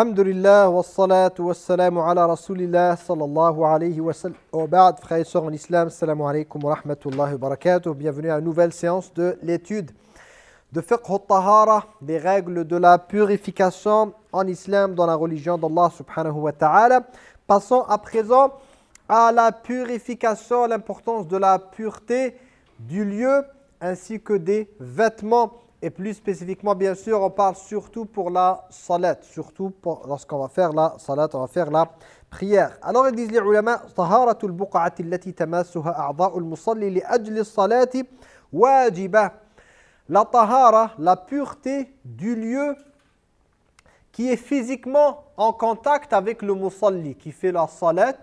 Alhamdulillah, wa salatu wa salamu ala rasulillah sallallahu alayhi wa sallam. Au frères et sœurs en islam, salamu alaykum wa rahmatullahi wa barakatuh. Bienvenue à une nouvelle séance de l'étude de fiqh al-tahara, les règles de la purification en islam dans la religion d'Allah subhanahu wa ta'ala. Passons à présent à la purification, l'importance de la pureté du lieu ainsi que des vêtements et plus spécifiquement, bien sûr, on parle surtout pour la salat, surtout lorsqu'on va faire la salat, on va faire la prière. Alors ils disent les ulama, طهارة البقعة التي تماسها أعضاء المصلي لأجل الصلاة واجبة. La tahara, la pureté du lieu qui est physiquement en contact avec le musalli, qui fait la salat,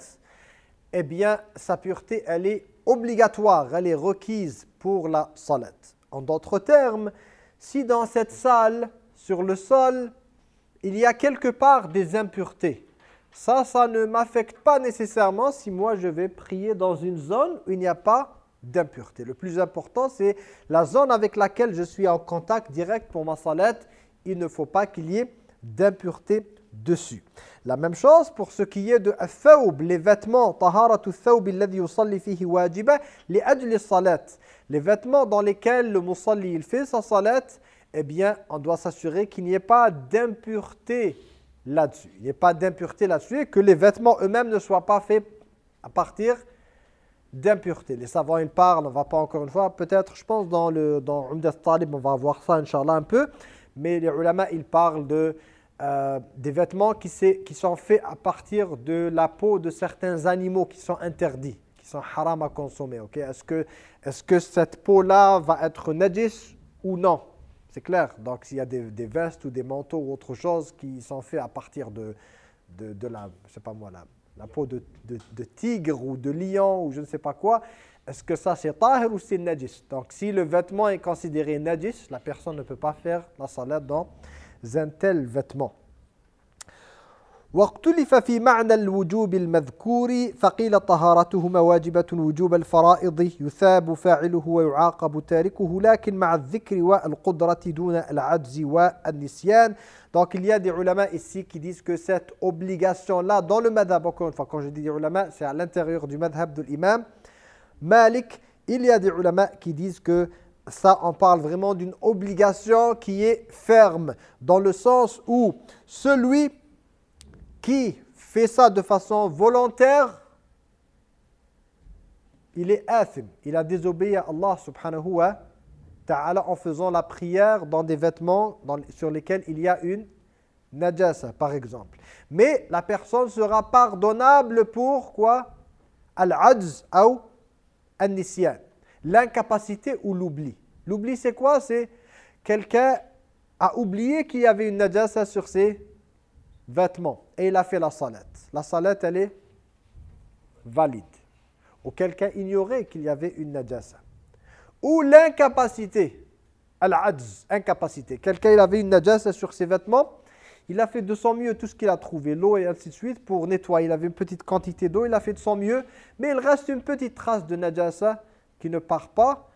eh bien, sa pureté, elle est obligatoire, elle est requise pour la salat. En d'autres termes, si dans cette salle, sur le sol, il y a quelque part des impuretés, ça, ça ne m'affecte pas nécessairement si moi je vais prier dans une zone où il n'y a pas d'impureté. Le plus important, c'est la zone avec laquelle je suis en contact direct pour ma salette. Il ne faut pas qu'il y ait d'impureté dessus. La même chose pour ce qui est de thawb, les vêtements, taharatu thawb alladhi yusalli fihi wajiba li ajli salat. Les vêtements dans lesquels le musalli il fait sa salat, eh bien, on doit s'assurer qu'il n'y ait pas d'impureté là-dessus. Il n'y ait pas d'impureté là-dessus et que les vêtements eux-mêmes ne soient pas faits à partir d'impureté. Les savants, ils parlent, on ne va pas encore une fois, peut-être, je pense, dans le dans Umdat Talib, on va voir ça, Inch'Allah, un peu, mais les ulama, ils parlent de euh, des vêtements qui, sont faits à partir de la peau de certains animaux qui sont interdits, qui sont haram à consommer. Est-ce que, est que cette peau-là va être najis ou non? C'est clair. Donc s'il y a des, vestes ou des manteaux ou autre chose qui sont faits à partir de, de, la, je pas moi, la, peau de, tigre ou de lion ou je ne sais pas quoi, est-ce que ça c'est tahir ou c'est najis Donc si le vêtement est considéré najis, la personne ne peut pas faire la salade dans un tel vêtement. واختلف في معنى الوجوب المذكور فقيل طهارتهما واجبة وجوب الفرائض يثاب فاعله ويعاقب تاركه لكن مع الذكر والقدرة دون العجز والنسيان Donc il y a des ulama ici qui disent que cette obligation-là dans le madhab, encore une fois quand je dis des ulama, c'est à l'intérieur du madhab de l'imam Malik, il y a des ulama qui disent que ça, on parle vraiment d'une obligation qui est ferme, dans le sens où celui qui fait ça de façon volontaire, il est athim, il a désobéi à Allah subhanahu wa ta'ala en faisant la prière dans des vêtements sur lesquels il y a une najasa, par exemple. Mais la personne sera pardonnable pour quoi? Al-ajz ou l'incapacité ou l'oubli. L'oubli, c'est quoi? C'est quelqu'un a oublié qu'il y avait une najasa sur ses vêtements et il a fait la salat. La salat, elle est valide. Ou quelqu'un ignorait qu'il y avait une najasa. Ou l'incapacité, al-adz, incapacité. Quelqu'un il avait une najasa sur ses vêtements, il a fait de son mieux tout ce qu'il a trouvé, l'eau et ainsi de suite, pour nettoyer. Il avait une petite quantité d'eau, il a fait de son mieux, mais il reste une petite trace de najasa qui ne part pas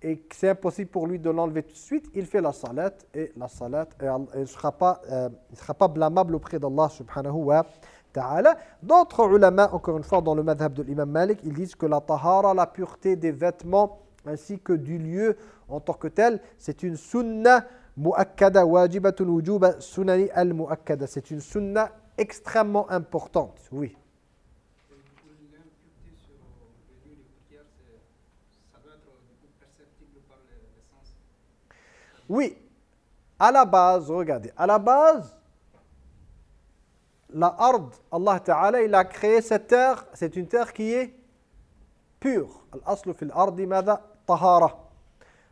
et c'est impossible pour lui de l'enlever tout de suite, il fait la salat et la salat il ne sera pas, euh, sera pas blâmable auprès d'Allah subhanahu wa ta'ala. D'autres ulama, encore une fois dans le madhab de l'imam Malik, ils disent que la tahara, la pureté des vêtements ainsi que du lieu en tant que tel, c'est une sunna muakkada wajibatun wujuba sunani al muakkada. C'est une sunna extrêmement importante, oui. Oui, à la base, regardez, à la base, la ard, Allah Ta'ala, il a créé cette terre, c'est une terre qui est pure. Al-aslu fil ardi mada tahara.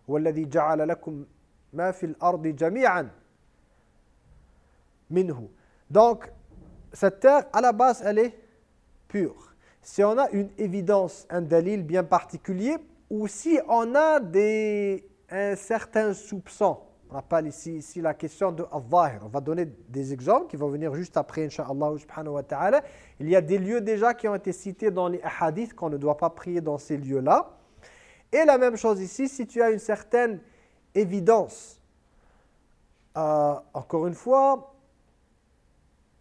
والذي جعل لكم ma fil ardi. Donc, cette terre, à la base, elle est pure. Si on a une évidence, un dalil bien particulier, ou si on a des, un certain soupçon, on rappelle ici, ici la question de al On va donner des exemples qui vont venir juste après, Inch'Allah subhanahu wa ta'ala. Il y a des lieux déjà qui ont été cités dans les hadiths qu'on ne doit pas prier dans ces lieux-là. Et la même chose ici, si tu as une certaine évidence, euh, encore une fois,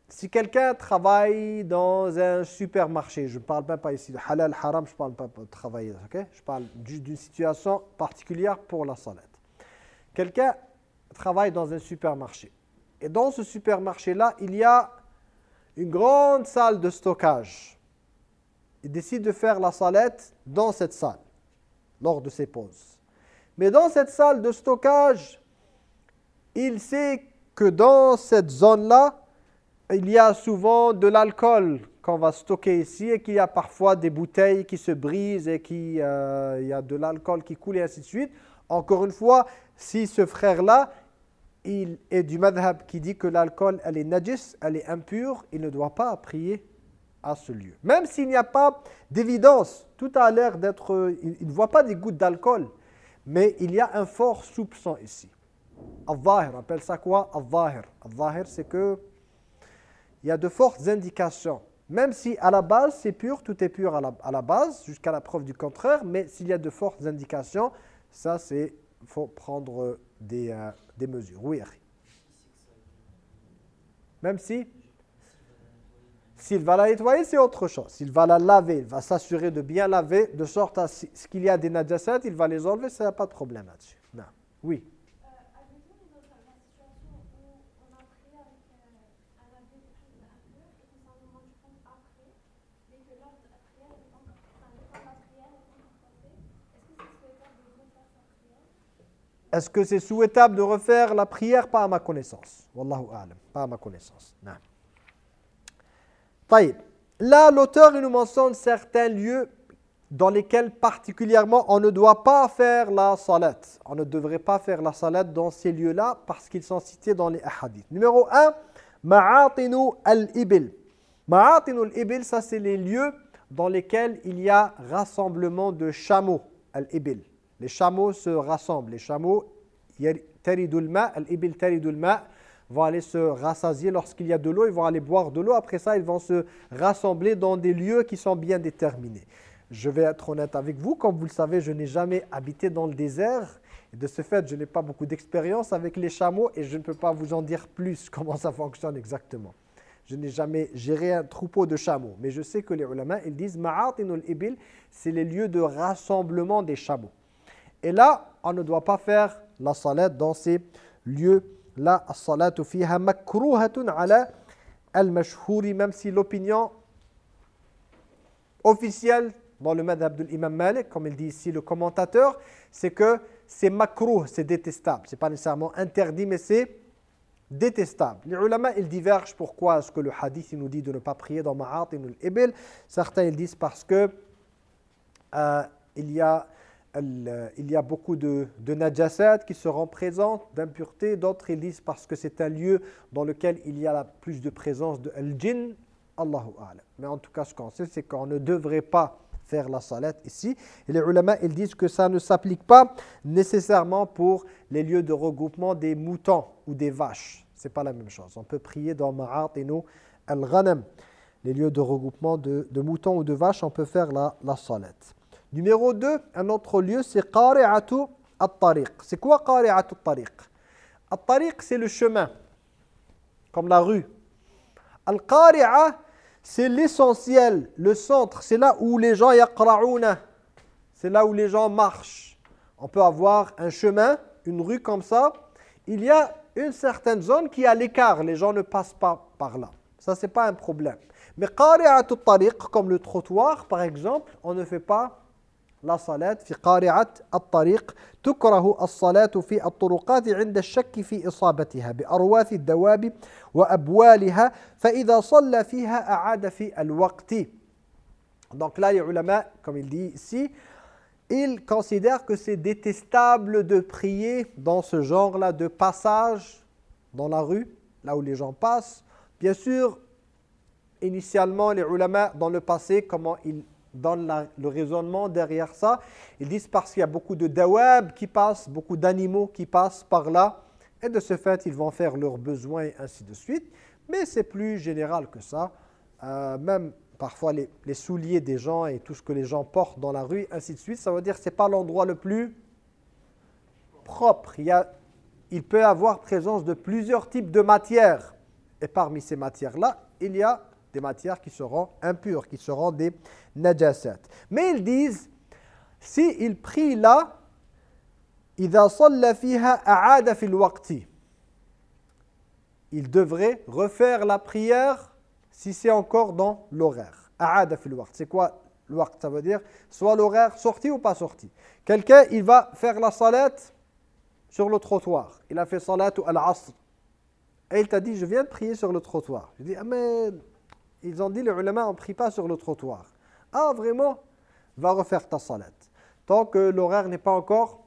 si quelqu'un travaille dans un supermarché, je ne parle même pas ici de halal, haram, je ne parle pas de travailler, ok? Je parle d'une situation particulière pour la salat. Quelqu'un travaille dans un supermarché. Et dans ce supermarché-là, il y a une grande salle de stockage. Il décide de faire la salette dans cette salle, lors de ses pauses. Mais dans cette salle de stockage, il sait que dans cette zone-là, il y a souvent de l'alcool qu'on va stocker ici et qu'il y a parfois des bouteilles qui se brisent et qu'il euh, y a de l'alcool qui coule et ainsi de suite. Encore une fois, si ce frère-là, est du madhab qui dit que l'alcool, elle est najis, elle est impure, il ne doit pas prier à ce lieu. Même s'il n'y a pas d'évidence, tout a l'air d'être... Il ne voit pas des gouttes d'alcool, mais il y a un fort soupçon ici. Al-Zahir, appelle ça quoi? Al-Zahir. Al-Zahir, c'est que il y a de fortes indications. Même si à la base c'est pur, tout est pur à la, base, jusqu'à la preuve du contraire, mais s'il y a de fortes indications, ça c'est, faut prendre des, euh, des mesures. Oui, Même si S'il va la nettoyer, c'est autre chose. S'il va la laver, il va s'assurer de bien laver, de sorte à ce qu'il y a des najasat, il va les enlever, ça n'a pas de problème là-dessus. Oui. Est-ce que c'est souhaitable de refaire la prière? Pas à ma connaissance. Wallahu a'lam. Pas à ma connaissance. Non. Là, l'auteur nous mentionne certains lieux dans lesquels particulièrement on ne doit pas faire la salat. On ne devrait pas faire la salat dans ces lieux-là parce qu'ils sont cités dans les hadiths. Numéro 1, Ma'atinu al-Ibil. Ma'atinu al-Ibil, ça c'est les lieux dans lesquels il y a rassemblement de chameaux, al-Ibil. Les chameaux se rassemblent. Les chameaux, vont aller se rassasier lorsqu'il y a de l'eau. Ils vont aller boire de l'eau. Après ça, ils vont se rassembler dans des lieux qui sont bien déterminés. Je vais être honnête avec vous. Comme vous le savez, je n'ai jamais habité dans le désert. Et de ce fait, je n'ai pas beaucoup d'expérience avec les chameaux et je ne peux pas vous en dire plus comment ça fonctionne exactement. Je n'ai jamais géré un troupeau de chameaux. Mais je sais que les ulama, ils disent « Ma'atinul ibil » c'est les lieux de rassemblement des chameaux. Et là, on ne doit pas faire la salat dans ces lieux-là. As-salatu fiha makruhatun ala al-mashhuri, même si l'opinion officielle dans le madhab de l'imam Malik, comme il dit ici le commentateur, c'est que c'est makruh, c'est détestable. Ce n'est pas nécessairement interdit, mais c'est détestable. Les ulama, ils divergent pourquoi est-ce que le hadith il nous dit de ne pas prier dans Ma'atin al-Ibil. Certains, ils disent parce que euh, il y a il y a beaucoup de, de qui seront présentes, d'impuretés. D'autres, ils disent parce que c'est un lieu dans lequel il y a la plus de présence de al-jinn. Allahu A'lam. Mais en tout cas, ce qu'on sait, c'est qu'on ne devrait pas faire la salat ici. Et les ulama, ils disent que ça ne s'applique pas nécessairement pour les lieux de regroupement des moutons ou des vaches. Ce n'est pas la même chose. On peut prier dans Ma'atinu al-Ghanam. Les lieux de regroupement de, de, moutons ou de vaches, on peut faire la, la salat. Numéro 2, un autre lieu, c'est Qari'atu at-tariq. C'est quoi Qari'atu at-tariq? At-tariq, c'est le chemin, comme la rue. Al-Qari'a, c'est l'essentiel, le centre. C'est là où les gens. C'est là où les gens marchent. On peut avoir un chemin, une rue comme ça. Il y a une certaine zone qui est à l'écart. Les gens ne passent pas par là. Ça, ce n'est pas un problème. Mais qari'atu at-tariq, comme le trottoir, par exemple, on ne fait pas donc là les ulama comme il dit ici ils considèrent que c'est détestable de prier dans ce genre-là de passage dans la rue, là où les gens passent. Bien sûr, initialement, les ulama, dans le passé, comment ils dans le raisonnement derrière ça. Ils disent parce qu'il y a beaucoup de dawab qui passent, beaucoup d'animaux qui passent par là, et de ce fait, ils vont faire leurs besoins et ainsi de suite. Mais c'est plus général que ça. Euh, même parfois les, souliers des gens et tout ce que les gens portent dans la rue, ainsi de suite, ça veut dire que ce n'est pas l'endroit le plus propre. Il, y il peut avoir présence de plusieurs types de matières Et parmi ces matières-là, il y a des matières qui seront impures, qui seront des najasat. Mais ils disent, si il prie là, il devrait refaire la prière si c'est encore dans l'horaire. C'est quoi l'waqt Ça veut dire soit l'horaire sorti ou pas sorti. Quelqu'un, il va faire la salat sur le trottoir. Il a fait salat ou al-asr. Et il t'a dit, je viens de prier sur le trottoir. Je dis, ah mais ils ont dit, les ulama, on ne prie pas sur le trottoir. Ah vraiment Va refaire ta salat. Tant que l'horaire n'est pas encore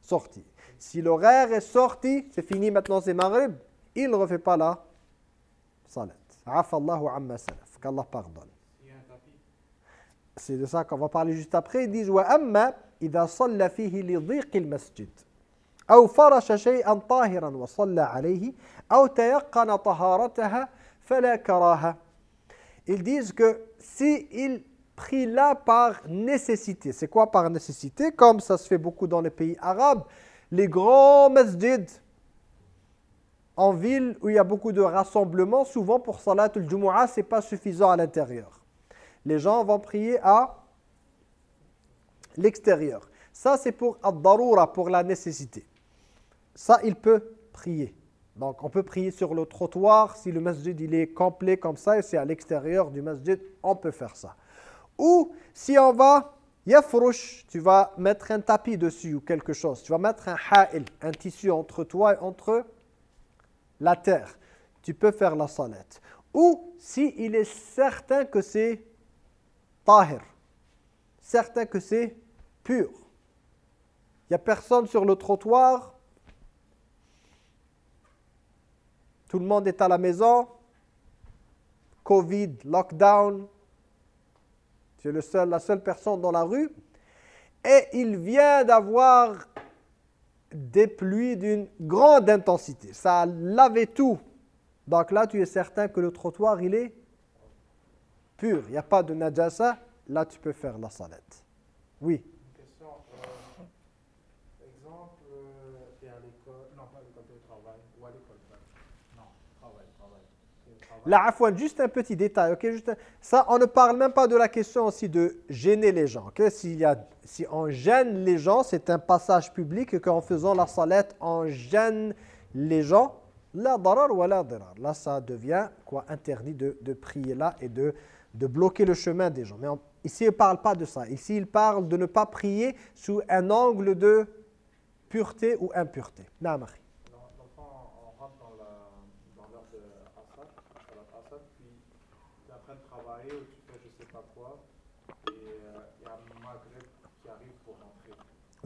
sorti. Si l'horaire est sorti, c'est fini maintenant, c'est Maghrib, il ne refait pas la salat. Afallahu amma salaf. Qu'Allah pardonne. C'est de ça qu'on va parler juste après. Ils disent وَأَمَّا إِذَا صَلَّ فِيهِ لِضِيقِ الْمَسْجِدِ أو فرش شيئا طاهرا وصلى عليه أو تيقن طهارتها fala karaha. Ils disent que s'il si prit là par nécessité, c'est quoi par nécessité? Comme ça se fait beaucoup dans les pays arabes, les grands masjids en ville où il y a beaucoup de rassemblements, souvent pour Salat al-Jumu'ah, ce n'est pas suffisant à l'intérieur. Les gens vont prier à l'extérieur. Ça, c'est pour ad pour la nécessité. Ça, il peut prier. Donc, on peut prier sur le trottoir. Si le masjid il est complet comme ça, et c'est à l'extérieur du masjid, on peut faire ça. Ou, si on va Yafrush, tu vas mettre un tapis dessus ou quelque chose. Tu vas mettre un ha'il, un tissu entre toi et entre la terre. Tu peux faire la salette. Ou si il est certain que c'est tahir, certain que c'est pur. Il n'y a personne sur le trottoir. Tout le monde est à la maison. Covid, lockdown, tu es le seul, la seule personne dans la rue. Et il vient d'avoir des pluies d'une grande intensité. Ça a lavé tout. Donc là, tu es certain que le trottoir, il est pur. Il n'y a pas de najasa. Là, tu peux faire la salette. Oui. Là, juste un petit détail, ok juste Ça, on ne parle même pas de la question aussi de gêner les gens, Si on gêne les gens, c'est un passage public qu'en faisant la salette, on gêne les gens. La darar ou la darar. Là, ça devient quoi interdit de, prier là et de, bloquer le chemin des gens. Mais ici, il ne parle pas de ça. Ici, il parle de ne pas prier sous un angle de pureté ou impureté. Namari. Oui. Il reste comme peut-être comme 15 minutes, on va dire. Mais tu n'as pas un endroit où ce que tu peux le faire. Et ton seul endroit où ce que tu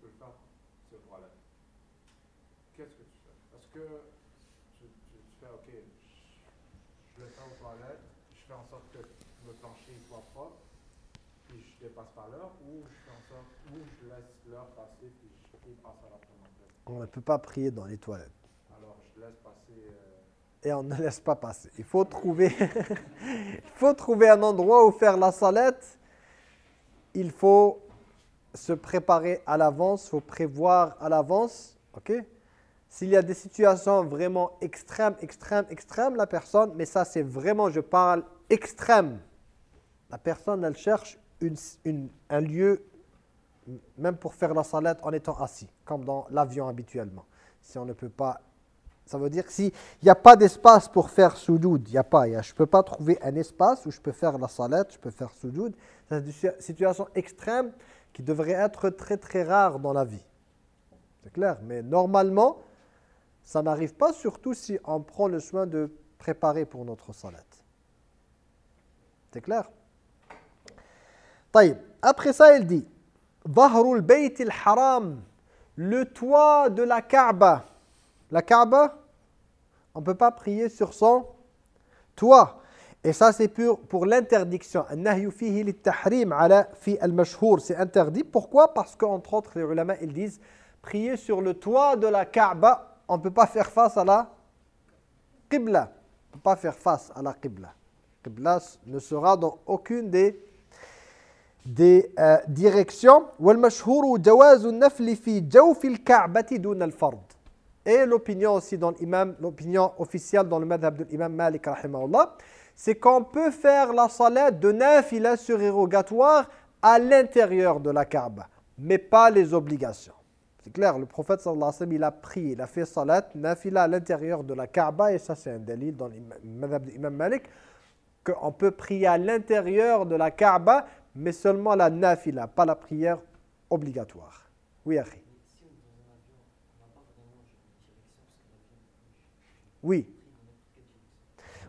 peux le faire, c'est le toilette. Qu'est-ce que tu fais que tu, tu, fais, OK, je, le fais aux toilettes, je fais en sorte que le plancher soit propre, puis je dépasse par l'heure, ou je fais en sorte, ou je laisse l'heure passer, puis je passe à la première On ne peut pas prier dans les toilettes et on ne laisse pas passer. Il faut trouver, il faut trouver un endroit où faire la salette. Il faut se préparer à l'avance, il faut prévoir à l'avance. ok? S'il y a des situations vraiment extrêmes, extrêmes, extrêmes, la personne, mais ça c'est vraiment, je parle extrême. La personne, elle cherche un lieu, même pour faire la salette en étant assis, comme dans l'avion habituellement. Si on ne peut pas ça veut dire que s'il n'y a pas d'espace pour faire soujoud, il n'y a pas, je ne peux pas trouver un espace où je peux faire la salat, je peux faire soujoud. C'est une situation extrême qui devrait être très très rare dans la vie. C'est clair Mais normalement, ça n'arrive pas, surtout si on prend le soin de préparer pour notre salat. C'est clair Après ça, il dit haram le toit de la Kaaba. La Kaaba, on ne peut pas prier sur son toit. Et ça, c'est pour, pour l'interdiction. C'est interdit. Pourquoi Parce qu'entre autres, les ulama, ils disent, prier sur le toit de la Kaaba, on ne peut pas faire face à la Qibla. On ne peut pas faire face à la Qibla. Qibla ne sera dans aucune des des euh, directions. والمشهور جواز النفل في جوف الكعبة دون الفرض. Et l'opinion aussi dans l'imam, l'opinion officielle dans le madhab de l'imam Malik c'est qu'on peut faire la salat de nafila surérogatoire à l'intérieur de la Kaaba, mais pas les obligations. C'est clair, le prophète sallallahu alayhi wa sallam, il a prié, il a fait salat, nafila à l'intérieur de la Kaaba, et ça c'est un délit dans de l'imam Malik, qu'on peut prier à l'intérieur de la Kaaba, mais seulement la nafila, pas la prière obligatoire. Oui, Akhi. Oui.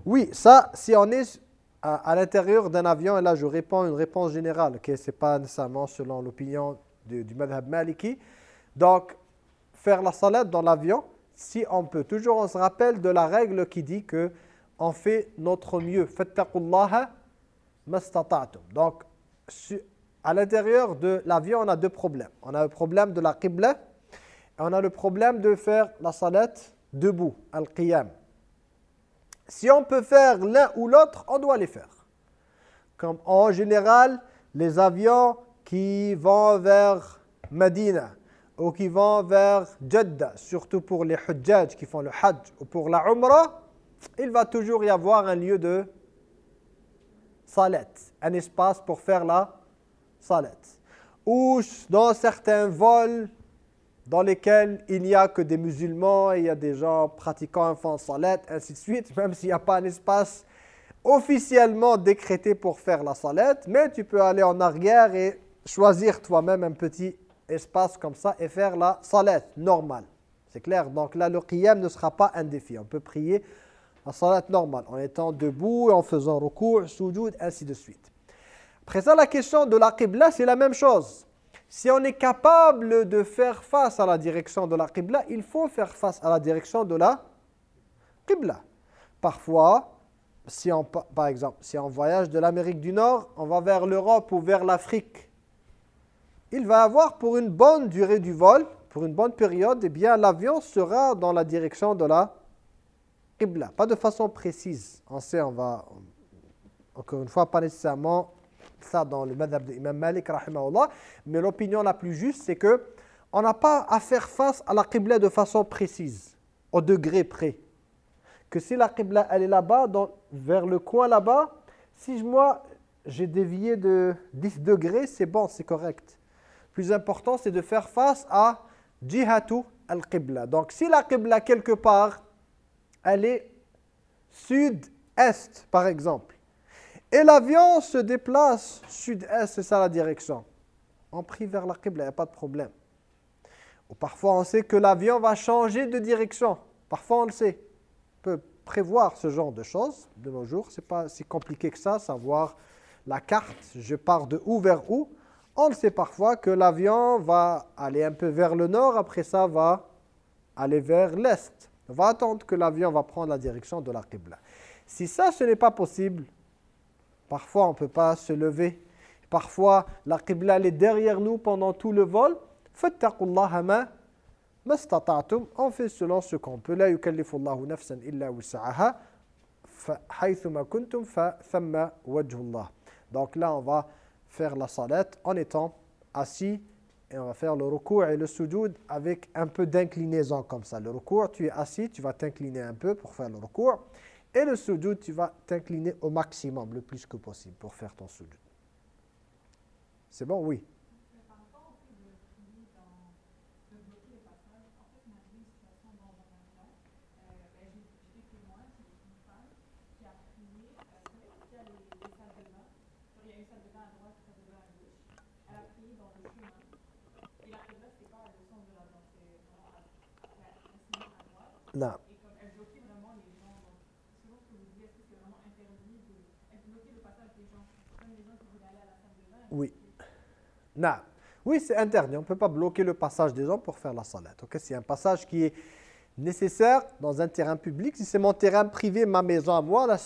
Oui, ça, si on est à, l'intérieur d'un avion, et là je réponds une réponse générale, ce n'est pas nécessairement selon l'opinion du, du madhab maliki. Donc, faire la salat dans l'avion, si on peut. Toujours, on se rappelle de la règle qui dit que on fait notre mieux. Fattaqullaha mastata'tum. Donc, à l'intérieur de l'avion, on a deux problèmes. On a le problème de la qibla et on a le problème de faire la salat debout, al-qiyam. Si on peut faire l'un ou l'autre, on doit les faire. Comme en général, les avions qui vont vers Medina ou qui vont vers Jeddah, surtout pour les hujjaj qui font le hajj ou pour la umrah, il va toujours y avoir un lieu de salat, un espace pour faire la salat. Ou dans certains vols dans lesquels il n'y a que des musulmans il y a des gens pratiquant un fond salat, ainsi de suite, même s'il n'y a pas un espace officiellement décrété pour faire la salat, mais tu peux aller en arrière et choisir toi-même un petit espace comme ça et faire la salat normale. C'est clair Donc là, le qiyam ne sera pas un défi. On peut prier la salat normale en étant debout, en faisant recours, soujoud, ainsi de suite. Après ça, la question de la qibla, c'est la même chose. Si on est capable de faire face à la direction de la qibla, il faut faire face à la direction de la qibla. Parfois, si on, pa- par exemple, si on voyage de l'Amérique du Nord, on va vers l'Europe ou vers l'Afrique, il va avoir pour une bonne durée du vol, pour une bonne période, eh bien l'avion sera dans la direction de la qibla. Pas de façon précise. On sait, on va, encore une fois, pas nécessairement ça dans le madhab de Imam Malik, rahimahullah, mais l'opinion la plus juste, c'est que on n'a pas à faire face à la qibla de façon précise, au degré près. Que si la qibla, elle est là-bas, vers le coin là-bas, si moi, j'ai dévié de 10 degrés, c'est bon, c'est correct. Plus important, c'est de faire face à jihatu al-qibla. Donc, si la qibla, quelque part, elle est sud-est, par exemple, et l'avion se déplace sud-est, c'est ça la direction. On prie vers la Qibla, il n'y a pas de problème. Ou parfois on sait que l'avion va changer de direction. Parfois on le sait. On peut prévoir ce genre de choses de nos jours. Ce n'est pas si compliqué que ça, savoir la carte, je pars de où vers où. On le sait parfois que l'avion va aller un peu vers le nord, après ça va aller vers l'est. On va attendre que l'avion va prendre la direction de la Qibla. Si ça, ce n'est pas possible, Parfois, on ne peut pas se lever. Parfois, la qibla est derrière nous pendant tout le vol. Fattaqullaha ma mastata'tum. On fait selon ce qu'on peut. La yukallifullahu nafsan illa wus'aha. Fa- haythuma kuntum fa thamma wajhullah. Donc là, on va faire la salat en étant assis et on va faire le recours et le sujoud avec un peu d'inclinaison comme ça. Le recours, tu es assis, tu vas t'incliner un peu pour faire le recours. Et le sujoud, tu vas t'incliner au maximum, le plus que possible, pour faire ton sujoud. C'est bon Oui. Non. Oui. Non. Oui, c'est interdit. On ne peut pas bloquer le passage des gens pour faire la salat. Ok, C'est un passage qui est nécessaire dans un terrain public. Si c'est mon terrain privé, ma maison à moi, là,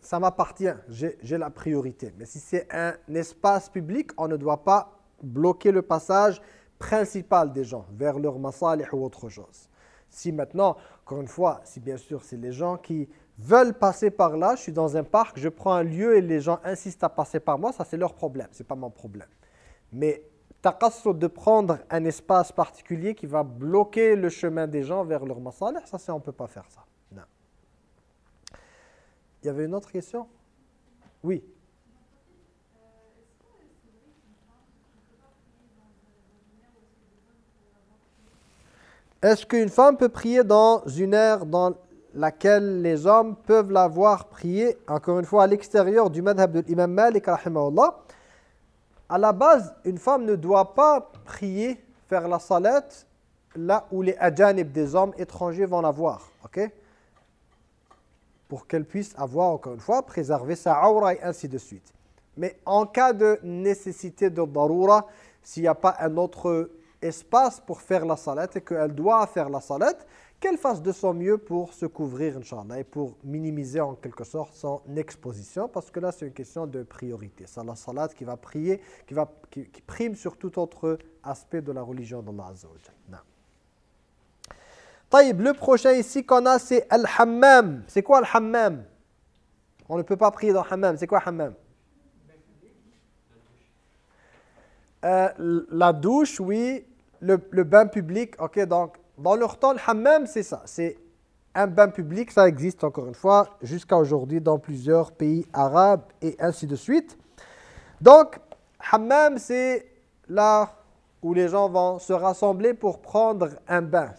ça m'appartient. J'ai la priorité. Mais si c'est un espace public, on ne doit pas bloquer le passage principal des gens vers leur masalih ou autre chose. Si maintenant, encore une fois, si bien sûr c'est les gens qui veulent passer par là, je suis dans un parc, je prends un lieu et les gens insistent à passer par moi, ça c'est leur problème, c'est pas mon problème. Mais taqassud de prendre un espace particulier qui va bloquer le chemin des gens vers leur masalih, ça c'est on peut pas faire ça. Non. Il y avait une autre question? Oui. Est-ce qu'une femme peut prier dans une aire dans laquelle les hommes peuvent la voir prier, encore une fois, à l'extérieur du madhab de l'imam Malik, à la base, une femme ne doit pas prier, faire la salat, là où les adjanib des hommes étrangers vont la voir. ok? Pour qu'elle puisse avoir, encore une fois, préserver sa aura et ainsi de suite. Mais en cas de nécessité de darura, s'il n'y a pas un autre espace pour faire la salat et qu'elle doit faire la salat, qu'elle fasse de son mieux pour se couvrir, Inch'Allah, et pour minimiser en quelque sorte son exposition, parce que là, c'est une question de priorité. C'est la salat qui va prier, qui, va, qui, prime sur tout autre aspect de la religion d'Allah Azza le prochain ici qu'on a, c'est Al-Hammam. C'est quoi Al-Hammam? On ne peut pas prier dans Hammam. C'est quoi Hammam? Euh, La douche, oui le, bain public, ok, donc dans leur temps, le hammam, c'est ça. C'est un bain public, ça existe encore une fois jusqu'à aujourd'hui dans plusieurs pays arabes et ainsi de suite. Donc, hammam, c'est là où les gens vont se rassembler pour prendre un bain.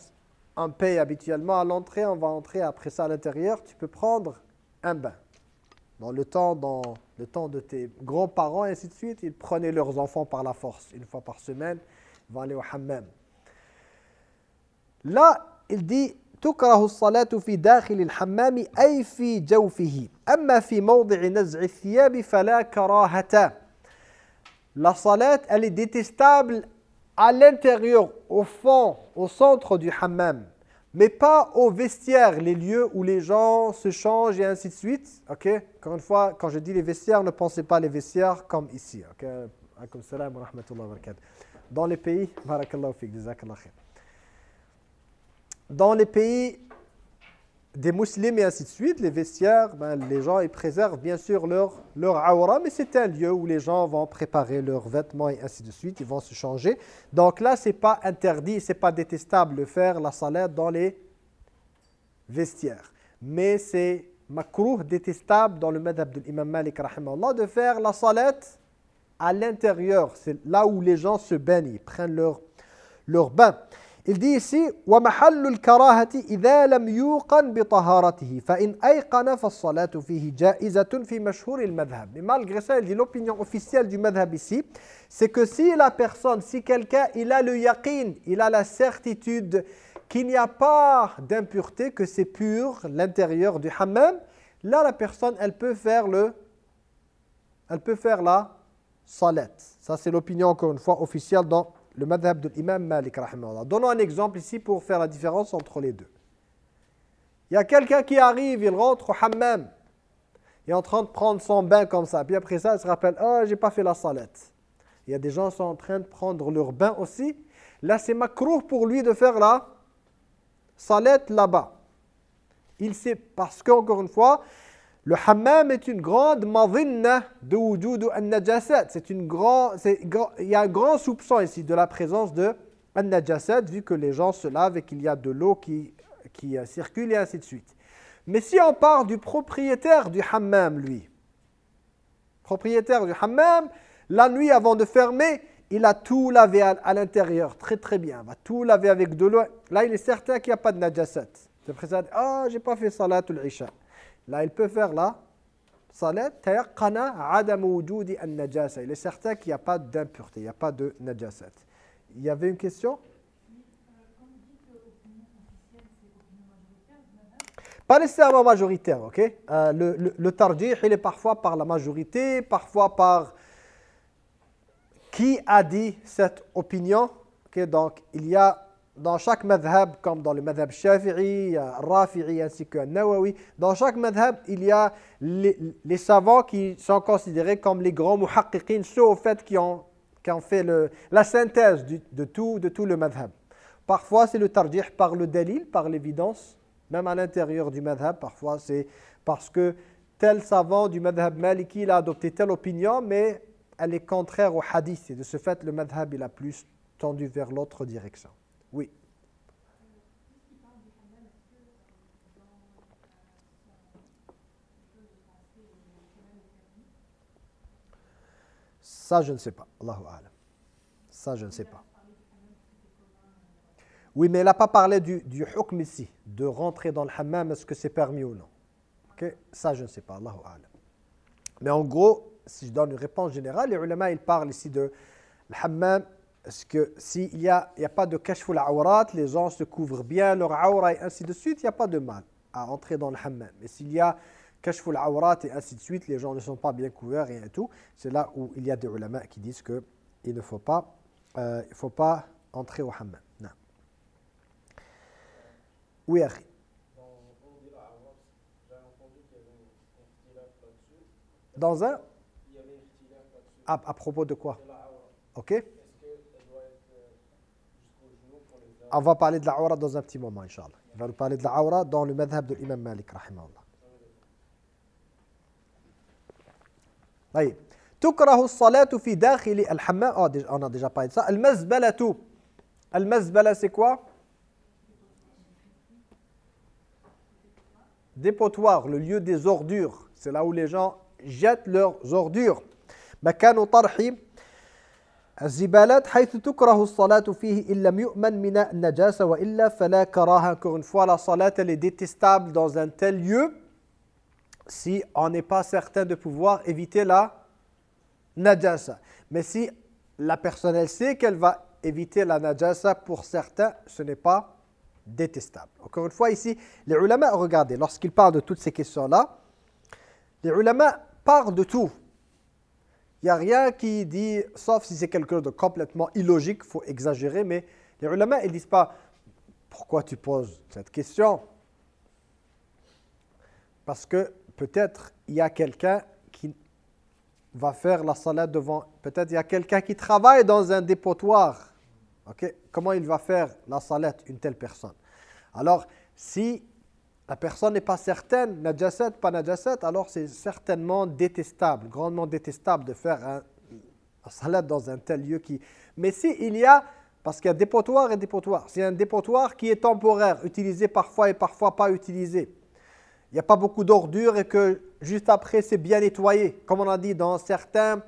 On paye habituellement à l'entrée, on va entrer après ça à l'intérieur, tu peux prendre un bain. Dans le temps, dans le temps de tes grands-parents et ainsi de suite, ils prenaient leurs enfants par la force une fois par semaine vont aller au hammam. Là, il dit تكره الصلاة في داخل الحمام أي في جوفه أما في موضع نزع الثياب فلا كراهة La salat, elle est détestable à l'intérieur, au fond, au centre du hammam, mais pas au vestiaire, les lieux où les gens se changent et ainsi de suite. Ok Encore une fois, quand je dis les vestiaires, ne pensez pas les vestiaires comme ici. Ok salam wa rahmatullahi wa barakatuh dans les pays, dans les pays des musulmans et ainsi de suite, les vestiaires, ben, les gens ils préservent bien sûr leur, leur aura, mais c'est un lieu où les gens vont préparer leurs vêtements et ainsi de suite, ils vont se changer. Donc là, c'est pas interdit, c'est pas détestable de faire la salade dans les vestiaires. Mais c'est makruh, détestable dans le madhab de l'imam Malik de faire la salette à l'intérieur, c'est là où les gens se baignent, ils prennent leur, leur bain. Il dit ici ومحل الكراهة إذا لم يوقن بطهارته فإن أيقن فالصلاة فيه جائزة في مشهور المذهب. Mais malgré ça, il dit l'opinion officielle du madhab ici, c'est que si la personne, si quelqu'un, il a le yaqin, il a la certitude qu'il n'y a pas d'impureté, que c'est pur l'intérieur du hammam, là la personne, elle peut faire le, elle peut faire la salat. Ça, c'est l'opinion, encore une fois, officielle dans le madhab de l'imam Malik. Donnons un exemple ici pour faire la différence entre les deux. Il y a quelqu'un qui arrive, il rentre au hammam. Il est en train de prendre son bain comme ça. Puis après ça, il se rappelle, oh, j'ai pas fait la salat. Il y a des gens qui sont en train de prendre leur bain aussi. Là, c'est makruh pour lui de faire la salat là-bas. Il sait, parce qu'encore une fois, le hammam est une grande madhinna de wujud an-najasat. C'est une grand, il y a un grand soupçon ici de la présence de an-najasat vu que les gens se lavent et qu'il y a de l'eau qui, qui euh, circule et ainsi de suite. Mais si on part du propriétaire du hammam, lui, propriétaire du hammam, la nuit avant de fermer, il a tout lavé à, l'intérieur, très très bien, il va tout laver avec de l'eau. Là, il est certain qu'il n'y a pas de najasat. Après ça, ah, j'ai pas fait salatul isha. Là, il peut faire la salat. Il est certain qu'il n'y a pas d'impureté, il n'y a pas de najasat. Il y avait une question? Pas nécessairement majoritaire, ok? Euh, Le, le, il est parfois par la majorité, parfois par qui a dit cette opinion. ok Donc, il y a dans chaque madhab, comme dans le madhab shafi'i, rafi'i ainsi que nawawi, dans chaque madhab, il y a les, savants qui sont considérés comme les grands muhaqqiqin, ceux au fait qui ont, qui ont fait la synthèse de, tout, de tout le madhab. Parfois, c'est le tarjih par le dalil, par l'évidence Même à l'intérieur du madhab, parfois, c'est parce que tel savant du madhab maliki il a adopté telle opinion, mais elle est contraire au hadith. Et de ce fait, le madhab il a plus tendu vers l'autre direction. Oui. Ça, je ne sais pas. Allahu Ça, je ne sais pas. Oui, mais il n'a pas parlé du, du hukm ici, de rentrer dans le hammam, est-ce que c'est permis ou non? Ça, je ne sais pas. Allahu Mais en gros, si je donne une réponse générale, les ulama, ils parlent ici de le hammam, est-ce que s'il n'y a, y a pas de kashful awrat, les gens se couvrent bien leur aura et ainsi de suite, il n'y a pas de mal à entrer dans le hammam. Mais s'il y a kashful awrat et ainsi de suite, les gens ne sont pas bien couverts et tout, c'est là où il y a des ulama qui disent qu'il ne faut pas, euh, il faut pas entrer au hammam. Non. Oui, Akhi. Dans un? À propos de quoi? Ok On va parler de la aura dans un petit moment, Inch'Allah. On va nous parler de la aura dans le madhab de l'imam Malik, rahimahullah. طيب تكره الصلاة في داخل الحمام اه on a déjà parlé de ça المزبلة المزبلة c'est quoi dépotoir le lieu des ordures c'est là où les gens jettent leurs ordures مكان طرح الزبالات حيث تكره الصلاة فيه إن لم يؤمن من النجاسة وإلا فلا كراهة encore une fois la salat elle est détestable dans un tel lieu si on n'est pas certain de pouvoir éviter la najasa mais si la personne elle sait qu'elle va éviter la najasa pour certains ce n'est pas détestable encore une fois ici les ulama regardez lorsqu'ils parlent de toutes ces questions là les ulama parlent de tout il n'y a rien qui dit, sauf si c'est quelque chose de complètement illogique, il faut exagérer, mais les ulama, ils ne disent pas pourquoi tu poses cette question? Parce que peut-être il y a quelqu'un qui va faire la salade devant, peut-être il y a quelqu'un qui travaille dans un dépotoir. ok? Comment il va faire la salade, une telle personne? Alors, si la personne n'est pas certaine, najasat, pas najasat, alors c'est certainement détestable, grandement détestable de faire un, salade dans un tel lieu qui... Mais si il y a, parce qu'il y a dépotoir et dépotoir, c'est un dépotoir qui est temporaire, utilisé parfois et parfois pas utilisé. Il n'y a pas beaucoup d'ordures et que juste après c'est bien nettoyé. Comme on a dit, dans certains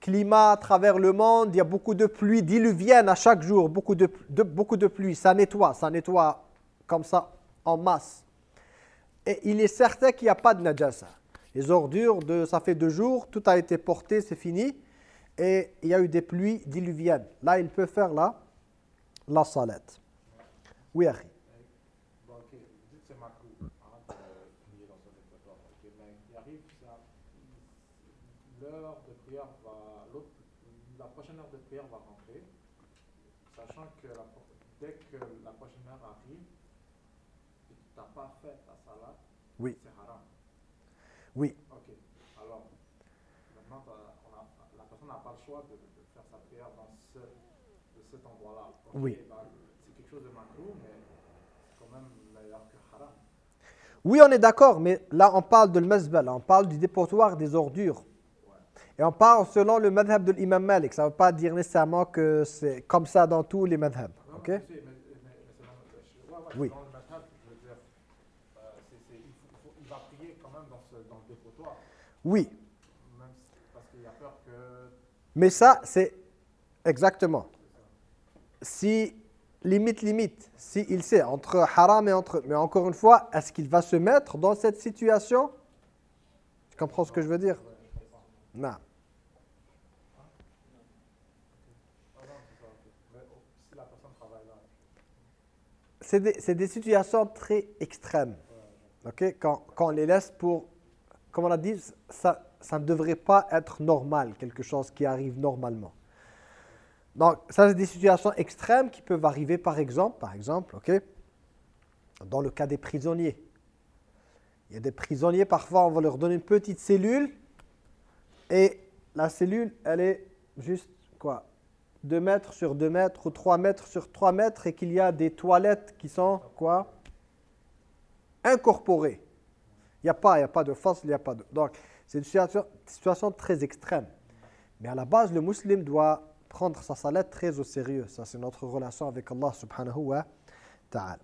climats à travers le monde, il y a beaucoup de pluie diluvienne à chaque jour, beaucoup de, beaucoup de pluie, ça nettoie, ça nettoie comme ça en masse et il est certain qu'il n'y a pas de najasa. Les ordures, de, ça fait deux jours, tout a été porté, c'est fini, et il y a eu des pluies diluviennes. Là, il peut faire la, salette. Oui, Harry. Bon, ok, vous dites c'est macrou, hein, de prier dans ce répertoire. Ok, mais il arrive, l'heure de prière va, la prochaine heure de prière va rentrer, sachant que la, dès que la prochaine heure arrive, tu n'as pas fait oui. C'est haram. Oui. Ok. Alors, maintenant, on a, la personne n'a pas le choix de, de, faire sa prière dans ce, de cet endroit-là. oui. Ben, c'est quelque chose de macro, mais c'est quand même meilleur que haram. Oui, on est d'accord, mais là, on parle de l'mazbal, on parle du dépotoir des ordures. Et on parle selon le madhab de l'imam Malik. Ça ne veut pas dire nécessairement que c'est comme ça dans tous les madhabs. Ok? mais, oui. Mais ça, c'est exactement. Si, limite, limite, si il sait entre haram et entre... Mais encore une fois, est-ce qu'il va se mettre dans cette situation? Tu comprends ce que je veux dire? Non. C'est des, des, situations très extrêmes. ok? Quand, quand on les laisse pour comme on a dit, ça, ne devrait pas être normal, quelque chose qui arrive normalement. Donc, ça, c'est des situations extrêmes qui peuvent arriver, par exemple, par exemple, ok, dans le cas des prisonniers. Il y a des prisonniers, parfois, on va leur donner une petite cellule, et la cellule, elle est juste, quoi, 2 mètres sur 2 mètres, ou 3 mètres sur 3 mètres, et qu'il y a des toilettes qui sont, quoi incorporé. Il n'y a pas, il y a pas de force, il n'y a pas de... Donc, c'est une situation, très extrême. Mais à la base, le musulman doit prendre sa salat très au sérieux. Ça, c'est notre relation avec Allah subhanahu wa ta'ala.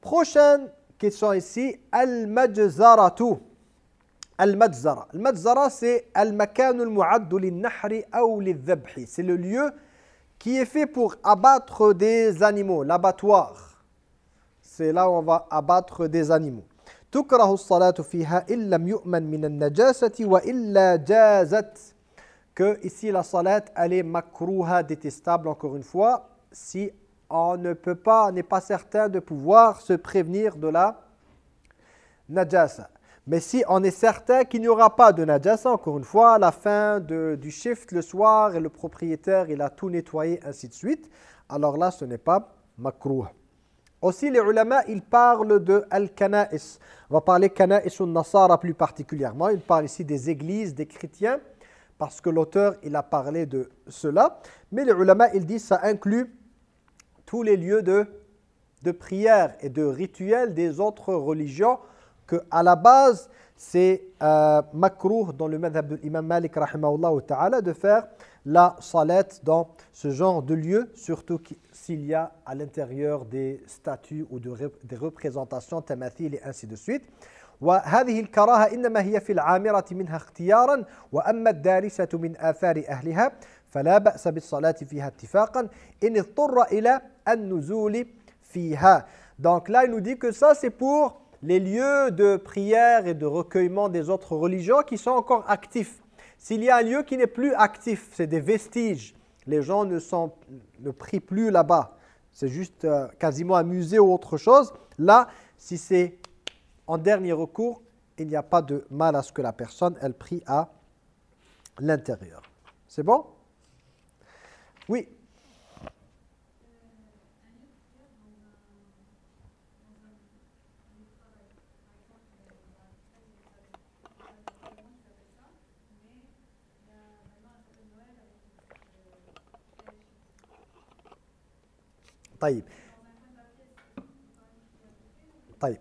Prochaine question ici, al-majzaratu. Al-majzara. Al-majzara, c'est al-makanu al-mu'addu lin-nahri aw lil-dhabhi. C'est le lieu qui est fait pour abattre des animaux, l'abattoir. C'est là où on va abattre des animaux. تكره الصلاة فيها إن لم يؤمن من النجاسة وإلا جازت que ici la salat elle est makruha détestable encore une fois si on ne peut pas n'est pas certain de pouvoir se prévenir de la najasa mais si on est certain qu'il n'y aura pas de najasa encore une fois à la fin de, du shift le soir et le propriétaire il a tout nettoyé ainsi de suite alors là ce n'est pas makruh aussi les ulama ils parlent de al-kana'is on va parler kana'is ou nasara plus particulièrement ils parlent ici des églises des chrétiens parce que l'auteur il a parlé de cela. Mais les ulama ils disent ça inclut tous les lieux de, de prière et de rituels des autres religions que à la base c'est euh, makruh dans le madhab de l'imam Malik ta'ala de faire la salat dans ce genre de lieu, surtout s'il y a à l'intérieur des statues ou de, des représentations, tamathil et ainsi de suite. وهذه الكراهة إنما هي في العامرة منها اختيارا وأما الدارسة من آثار أهلها فلا بأس بالصلاة فيها اتفاقا إن اضطر إلى النزول فيها Donc là, il nous dit que ça, c'est pour les lieux de prière et de recueillement des autres religions qui sont encore actifs. S'il y a un lieu qui n'est plus actif, c'est des vestiges, les gens ne, prient plus là-bas, c'est juste euh, quasiment un musée ou autre chose, là, si c'est en dernier recours, il n'y a pas de mal à ce que la personne, elle prie à l'intérieur. C'est bon? Oui. طيب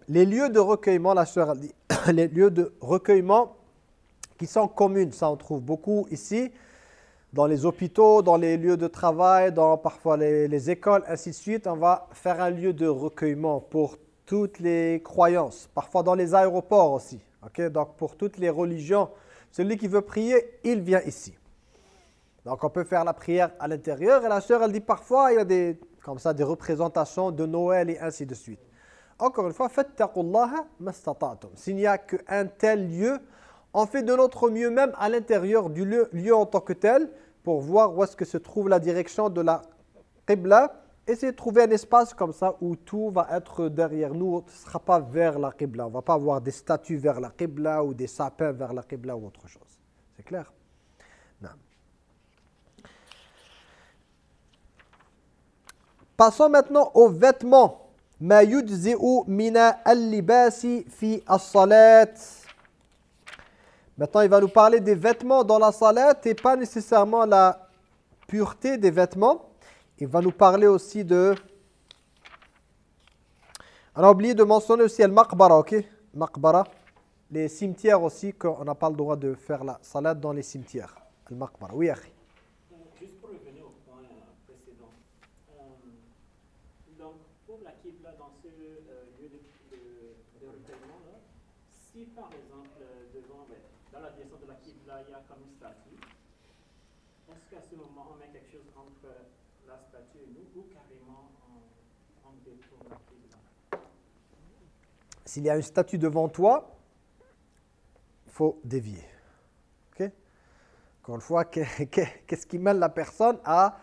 les lieux de recueillement, la sœur dit, les lieux de recueillement qui sont communs, ça on trouve beaucoup ici, dans les hôpitaux, dans les lieux de travail, dans parfois les, écoles, ainsi de suite, on va faire un lieu de recueillement pour toutes les croyances, parfois dans les aéroports aussi. Donc pour toutes les religions, celui qui veut prier, il vient ici. Donc on peut faire la prière à l'intérieur et la sœur elle dit parfois il y a des comme ça des représentations de Noël et ainsi de suite. Encore une fois, S'il n'y a qu'un tel lieu, on fait de notre mieux même à l'intérieur du lieu, en tant que tel pour voir où est-ce que se trouve la direction de la Qibla. Essayez de trouver un espace comme ça où tout va être derrière nous, ce ne sera pas vers la Qibla. On ne va pas avoir des statues vers la Qibla ou des sapins vers la Qibla ou autre chose. C'est clair? Non. Passons maintenant aux vêtements. Ma mina al-libasi fi as-salat. Maintenant, il va nous parler des vêtements dans la salat et pas nécessairement la pureté des vêtements. Il va nous parler aussi de... On a oublié de mentionner aussi al-maqbara, ok? Maqbara, les cimetières aussi, qu'on n'a pas le droit de faire la salat dans les cimetières. Al-maqbara, oui, akhi. S'il y a une statue devant toi, il faut dévier. Encore une fois, qu'est-ce qui mène la personne à,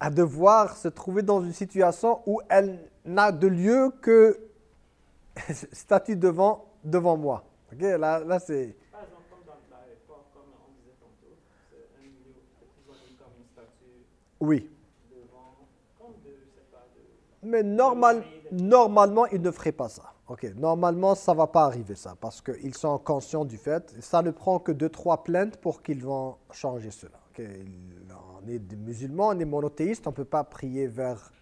à devoir se trouver dans une situation où elle n'a de lieu que statue devant, devant moi Ok? Là, là c'est... Oui. Mais normal, normalement, ils ne feraient pas ça. Ok, normalement, ça ne va pas arriver ça, parce qu'ils sont conscients du fait. Ça ne prend que deux, trois plaintes pour qu'ils vont changer cela. On est musulmans, on est monothéistes, on ne peut pas prier vers,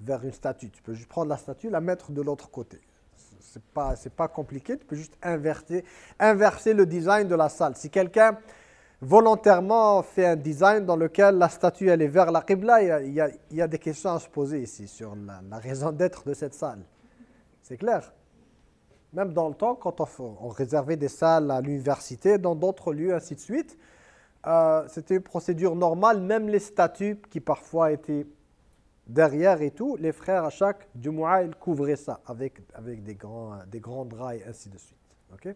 vers une statue. Tu peux juste prendre la statue, la mettre de l'autre côté. C'est pas, pas compliqué, tu peux juste inverser, inverser le design de la salle. Si quelqu'un volontairement fait un design dans lequel la statue elle est vers la Qibla, il y, a, il y a des questions à se poser ici sur la, raison d'être de cette salle. C'est clair Même dans le temps, quand on, réservait des salles à l'université, dans d'autres lieux, ainsi de suite, euh, c'était une procédure normale, même les statues qui parfois étaient derrière et tout, les frères à chaque Jumu'ah, ils couvraient ça avec, avec des, grands, des grands draps et ainsi de suite. Ok?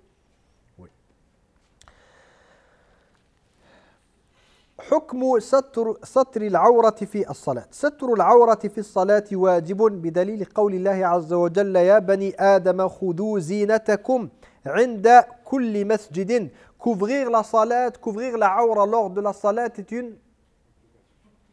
حكم ستر ستر العورة في الصلاة ستر العورة في الصلاة واجب بدليل قول الله عز وجل يا بني آدم خذوا زينتكم عند كل مسجد couvrir la salat, couvrir la aura lors de la salat est une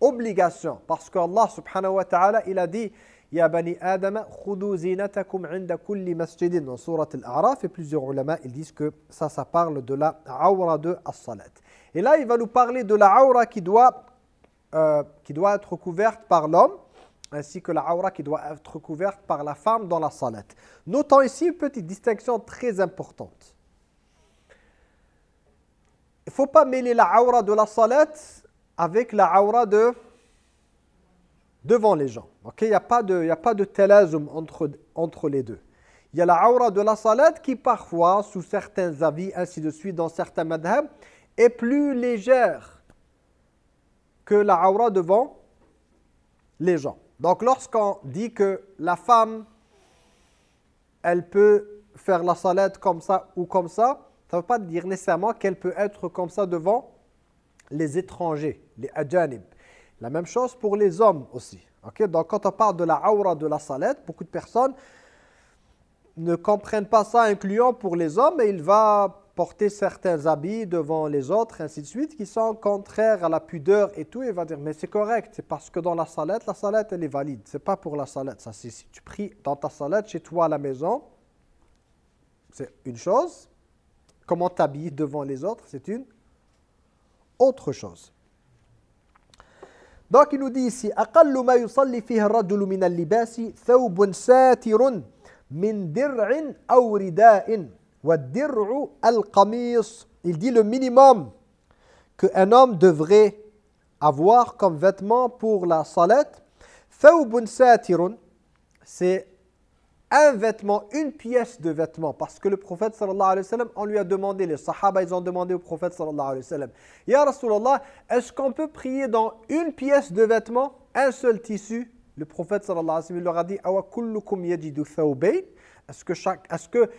obligation. Parce qu'Allah subhanahu wa ta'ala, il a dit Ya bani Adam, khudu zinatakum inda kulli masjidin. Dans surat Al-A'raf, et plusieurs ulama, ils disent que ça, ça parle de la aura de as-salat. Et là, il va nous parler de la aura qui doit, euh, qui doit être couverte par l'homme, ainsi que la aura qui doit être couverte par la femme dans la salat. Notons ici une petite distinction très importante. Il ne faut pas mêler la aura de la salat avec la aura de devant les gens. Il n'y a pas de, de telazum entre, entre les deux. Il y a la aura de la salat qui parfois, sous certains avis, ainsi de suite, dans certains madhab, est plus légère que la aura devant les gens. Donc lorsqu'on dit que la femme, elle peut faire la salat comme ça ou comme ça, ça ne veut pas dire nécessairement qu'elle peut être comme ça devant les étrangers, les adjanib. La même chose pour les hommes aussi. Donc quand on parle de la aura de la salat, beaucoup de personnes ne comprennent pas ça incluant pour les hommes et il va porter certains habits devant les autres, ainsi de suite, qui sont contraires à la pudeur et tout, il va dire, mais c'est correct, c'est parce que dans la salat, la salat, elle est valide. C'est pas pour la salat. Ça, si tu pries dans ta salat chez toi à la maison, c'est une chose comment t'habilles devant les autres, c'est une autre chose. Donc il nous dit ici أقل ما يصلي فيه الرجل من اللباس ثوب ساتر من درع أو رداء والدرع القميص il dit le minimum qu'un homme devrait avoir comme vêtement pour la salat. C'est un vêtement, une pièce de vêtement. Parce que le prophète sallallahu on lui a demandé, les sahaba, ils ont demandé au prophète sallallahu alayhi « Ya est-ce qu'on peut prier dans une pièce de vêtement, un seul tissu ?» Le prophète sallallahu alayhi wa leur a dit, « Awa Est-ce que, chaque, est -ce que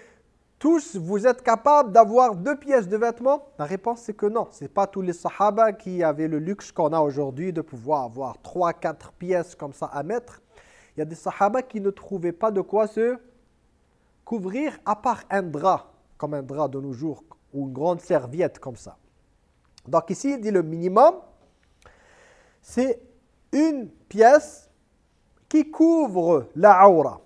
tous vous êtes capables d'avoir deux pièces de vêtements? La réponse c'est que non. Ce n'est pas tous les sahaba qui avaient le luxe qu'on a aujourd'hui de pouvoir avoir trois, quatre pièces comme ça à mettre il y a des sahaba qui ne trouvaient pas de quoi se couvrir à part un drap, comme un drap de nos jours, ou une grande serviette comme ça. Donc ici, il dit le minimum, c'est une pièce qui couvre la aura.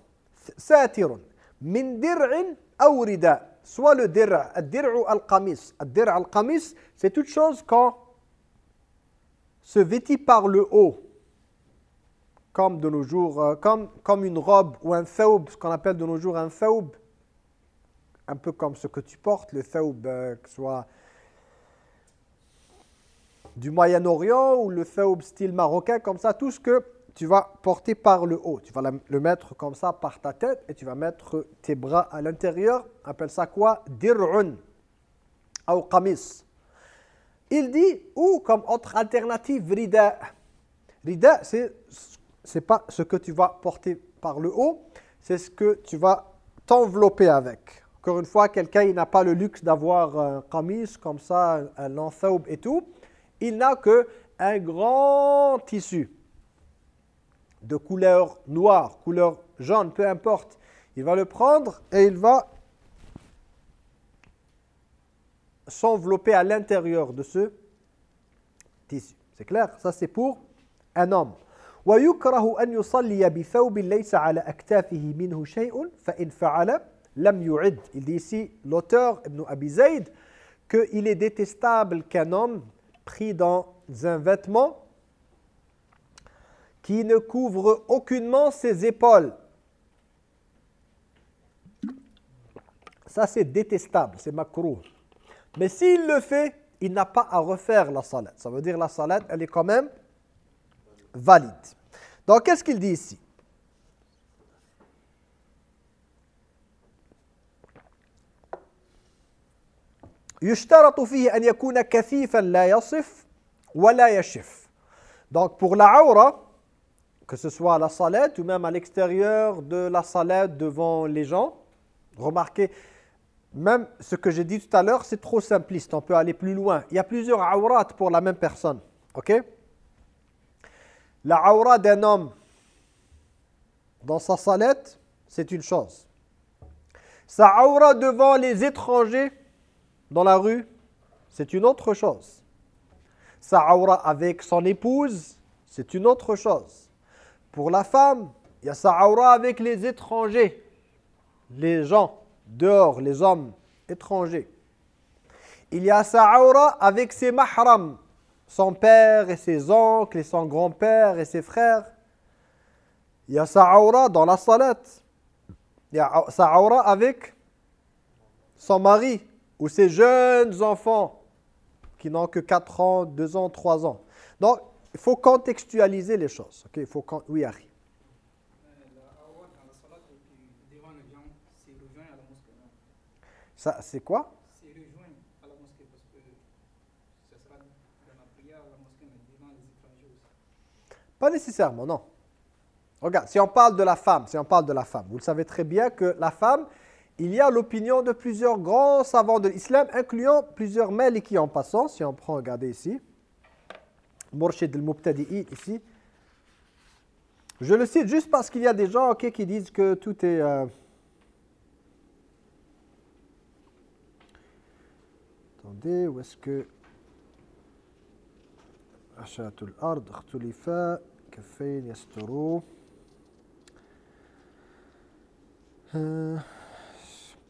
Satirun. Min dir'in awrida. Soit le dir'a, al-dir'u al-qamis. Al-dir'a al-qamis, c'est toute chose quand se vêtit par le haut comme de nos jours, euh, comme, une robe ou un thawb, ce qu'on appelle de nos jours un thawb, un peu comme ce que tu portes, le thawb, euh, que ce soit du Moyen-Orient ou le thawb style marocain, comme ça, tout ce que tu vas porter par le haut. Tu vas le mettre comme ça par ta tête et tu vas mettre tes bras à l'intérieur. Appelle ça quoi? Dir'un ou qamis. Il dit, ou comme autre alternative, rida. Rida, c'est c'est pas ce que tu vas porter par le haut, c'est ce que tu vas t'envelopper avec. Encore une fois, quelqu'un n'a pas le luxe d'avoir un camis comme ça, un long et tout. Il n'a que un grand tissu de couleur noire, couleur jaune, peu importe. Il va le prendre et il va s'envelopper à l'intérieur de ce tissu. C'est clair Ça, c'est pour un homme. ويكره أن يصلي بثوب ليس على أكتافه منه شيء فإن فعل لم يعد. Il dit ici, l'auteur Ibn Abi Zayd, qu'il est détestable qu'un homme pris dans un vêtement qui ne couvre aucunement ses épaules. Ça, c'est détestable, c'est macro. Mais s'il le fait, il n'a pas à refaire la salade. Ça veut dire la salade, elle est quand même valide. Donc, qu'est-ce qu'il dit ici? Donc, pour la aura, que ce soit à la salat ou même à l'extérieur de la salat devant les gens, remarquez, même ce que j'ai dit tout à l'heure, c'est trop simpliste, on peut aller plus loin. Il y a plusieurs aurats pour la même personne, ok? La aura d'un homme dans sa salat, c'est une chose. Sa aura devant les étrangers dans la rue, c'est une autre chose. Sa aura avec son épouse, c'est une autre chose. Pour la femme, il y a sa aura avec les étrangers, les gens dehors, les hommes étrangers. Il y a sa aura avec ses mahrams, son père et ses oncles et son grand-père et ses frères. Il y a sa aura dans la salat. Il y a sa aura avec son mari ou ces jeunes enfants qui n'ont que 4 ans, 2 ans, 3 ans. Donc, il faut contextualiser les choses. il faut Oui, Harry. Ça, c'est quoi? C'est rejoint à la mosquée parce que ça sera dans la prière à la mosquée, mais devant les étrangers aussi. Pas nécessairement, non. Regarde, si on parle de la femme, si on parle de la femme, vous le savez très bien que la femme, il y a l'opinion de plusieurs grands savants de l'islam, incluant plusieurs maliki en passant. Si on prend, regardez ici, Murshid al-Mubtadi'i ici. Je le cite juste parce qu'il y a des gens qui disent que tout est... Euh, attendez, où est-ce que... Ashatul ard, اختلفا كفين يستروا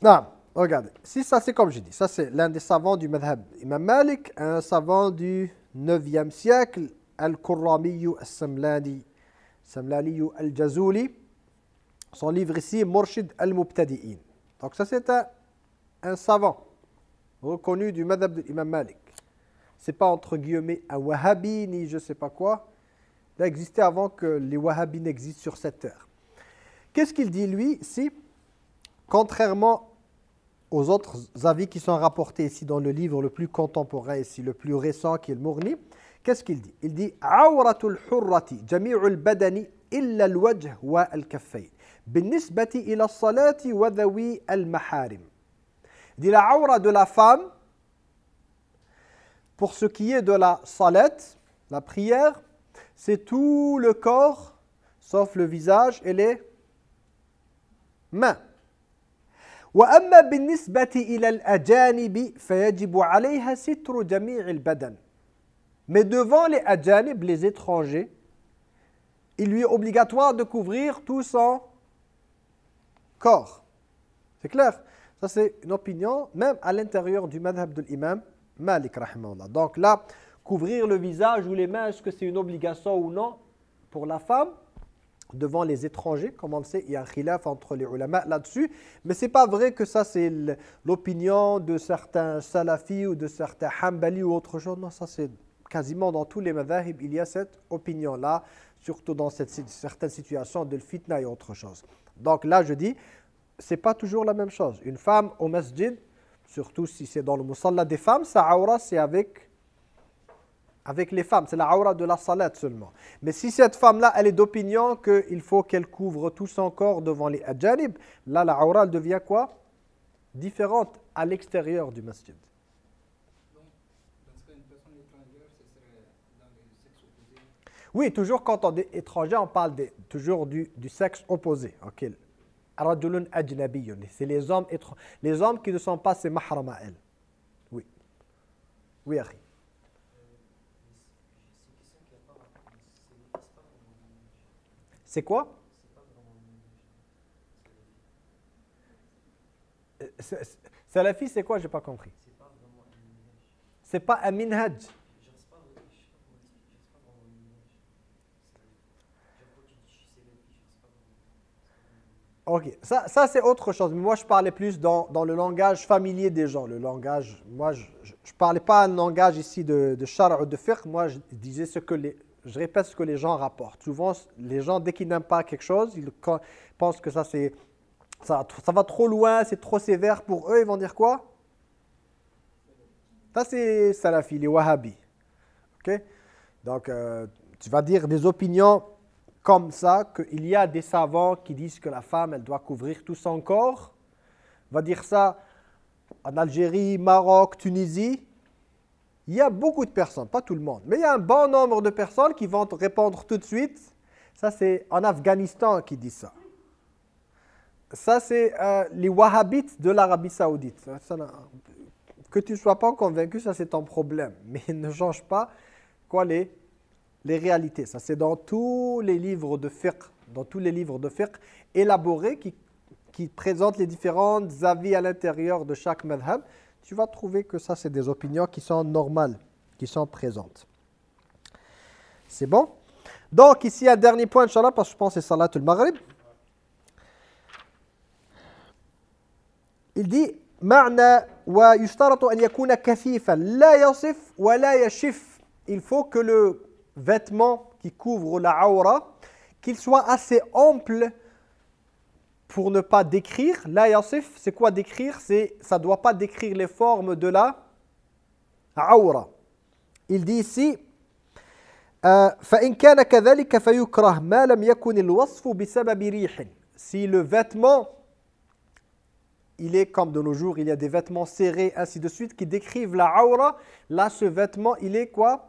non, regardez. Si ça, c'est comme je dis, ça c'est l'un des savants du madhab Imam Malik, un savant du 9e siècle, Al-Qurramiyu Al-Samlani, Samlani Al-Jazuli. Son livre ici, Murshid Al-Mubtadi'in. Donc ça c'est un, savant reconnu du madhab d'Imam Malik. C'est pas entre guillemets un wahhabi ni je sais pas quoi. Il a existé avant que les wahhabis n'existent sur cette terre. Qu'est-ce qu'il dit lui Si Contrairement aux autres avis qui sont rapportés ici dans le livre le plus contemporain ici, le plus récent qui est le Mourni, qu'est-ce qu'il dit Il dit « Awratul hurrati jami'ul badani illa al-wajh wa al-kaffayn بالنسبة إلى الصلاة وذوي المحارم » Il dit la aura de la femme pour ce qui est de la salat, la prière, c'est tout le corps sauf le visage et les mains. وأما بالنسبة إلى الأجانب فيجب عليها ستر جميع البدن Mais devant les ajanib, les étrangers, il lui est obligatoire de couvrir tout son corps. C'est clair Ça c'est une opinion, même à l'intérieur du madhab de l'imam Malik, rahimahullah. Donc là, couvrir le visage ou les mains, est-ce que c'est une obligation ou non pour la femme Devant les étrangers, comme on le sait, il y a un khilaf entre les ulama là-dessus, mais ce n'est pas vrai que ça c'est l'opinion de certains salafis ou de certains hanbali ou autre chose, non, ça c'est quasiment dans tous les madhahib, il y a cette opinion-là, surtout dans certaines situations de fitna et autre chose. Donc là je dis, c'est pas toujours la même chose. Une femme au masjid, surtout si c'est dans le musalla des femmes, sa aura c'est avec avec les femmes. C'est la aura de la salat seulement. Mais si cette femme-là, elle est d'opinion qu'il faut qu'elle couvre tout son corps devant les adjanib, là, la aura, elle devient quoi? Différente à l'extérieur du masjid. Oui, toujours quand on est étranger, on parle toujours du, sexe opposé. C'est les hommes, les hommes qui ne sont pas ses mahram à. Oui. Oui, Harry. C'est quoi Salafi, c'est quoi? J'ai pas compris. C'est pas un minhaj. Ok, ça, ça c'est autre chose. Mais moi, je parlais plus dans, dans, le langage familier des gens. Le langage, moi, je ne parlais pas un langage ici de, de char ou de fiqh. Moi, je disais ce que les, je répète ce que les gens rapportent. Souvent, les gens, dès qu'ils n'aiment pas quelque chose, ils pensent que ça, ça, va trop loin, c'est trop sévère pour eux. Ils vont dire quoi? Ça, c'est salafi, les wahhabis. ok? Donc, euh, tu vas dire des opinions comme ça, qu'il y a des savants qui disent que la femme, elle doit couvrir tout son corps. On va dire ça en Algérie, Maroc, Tunisie. Il y a beaucoup de personnes, pas tout le monde, mais il y a un bon nombre de personnes qui vont répondre tout de suite. Ça, c'est en Afghanistan qui dit ça. Ça, c'est euh, les wahhabites de l'Arabie saoudite. que tu ne sois pas convaincu, ça c'est ton problème. Mais ne change pas quoi les les réalités. Ça, c'est dans tous les livres de fiqh, dans tous les livres de fiqh élaborés qui, qui présentent les différents avis à l'intérieur de chaque madhab. Tu vas trouver que ça, c'est des opinions qui sont normales, qui sont présentes. C'est bon? Donc, ici, un dernier point, Inch'Allah, parce que je pense que c'est Salat al-Maghrib. Il dit il faut que le vêtement qui couvre la aura, qu'il soit assez ample pour ne pas décrire. La yasif, c'est quoi décrire? C'est Ça ne doit pas décrire les formes de la aura. Il dit ici Si le vêtement, il est comme de nos jours, il y a des vêtements serrés, ainsi de suite, qui décrivent la aura, là ce vêtement, il est quoi?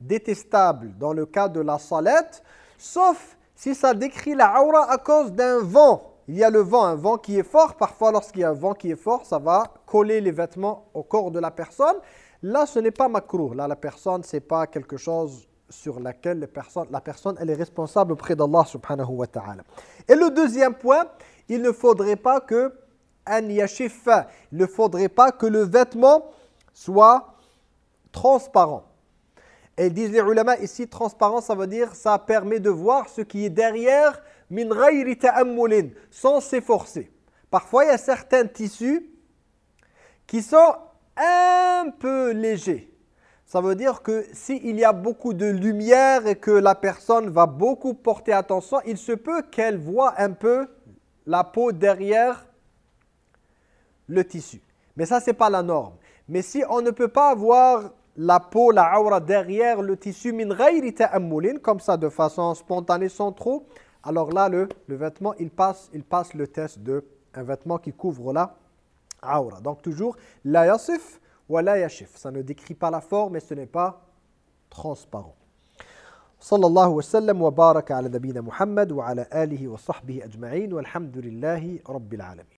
Détestable dans le cas de la salette, sauf si ça décrit la aura à cause d'un vent. Il y a le vent, un vent qui est fort. Parfois, lorsqu'il y a un vent qui est fort, ça va coller les vêtements au corps de la personne. Là, ce n'est pas makruh. Là, la personne, ce n'est pas quelque chose sur laquelle la personne, la personne elle est responsable auprès d'Allah subhanahu wa ta'ala. Et le deuxième point, il ne faudrait pas que an yashif, il ne faudrait pas que le vêtement soit transparent. Et disent les ulama ici, transparent, ça veut dire ça permet de voir ce qui est derrière min sans s'efforcer. Parfois, il y a certains tissus qui sont un peu légers. Ça veut dire que s'il y a beaucoup de lumière et que la personne va beaucoup porter attention, il se peut qu'elle voit un peu la peau derrière le tissu. Mais ça, ce n'est pas la norme. Mais si on ne peut pas voir la peau, la aura derrière le tissu min comme ça de façon spontanée sans trop, alors là le, le vêtement il passe, il passe le test de un vêtement qui couvre la aura. Donc toujours la yasif ou la yashif. Ça ne décrit pas la forme et ce n'est pas transparent. صلى الله وسلم وبارك على نبينا محمد وعلى آله وصحبه أجمعين والحمد لله رب العالمين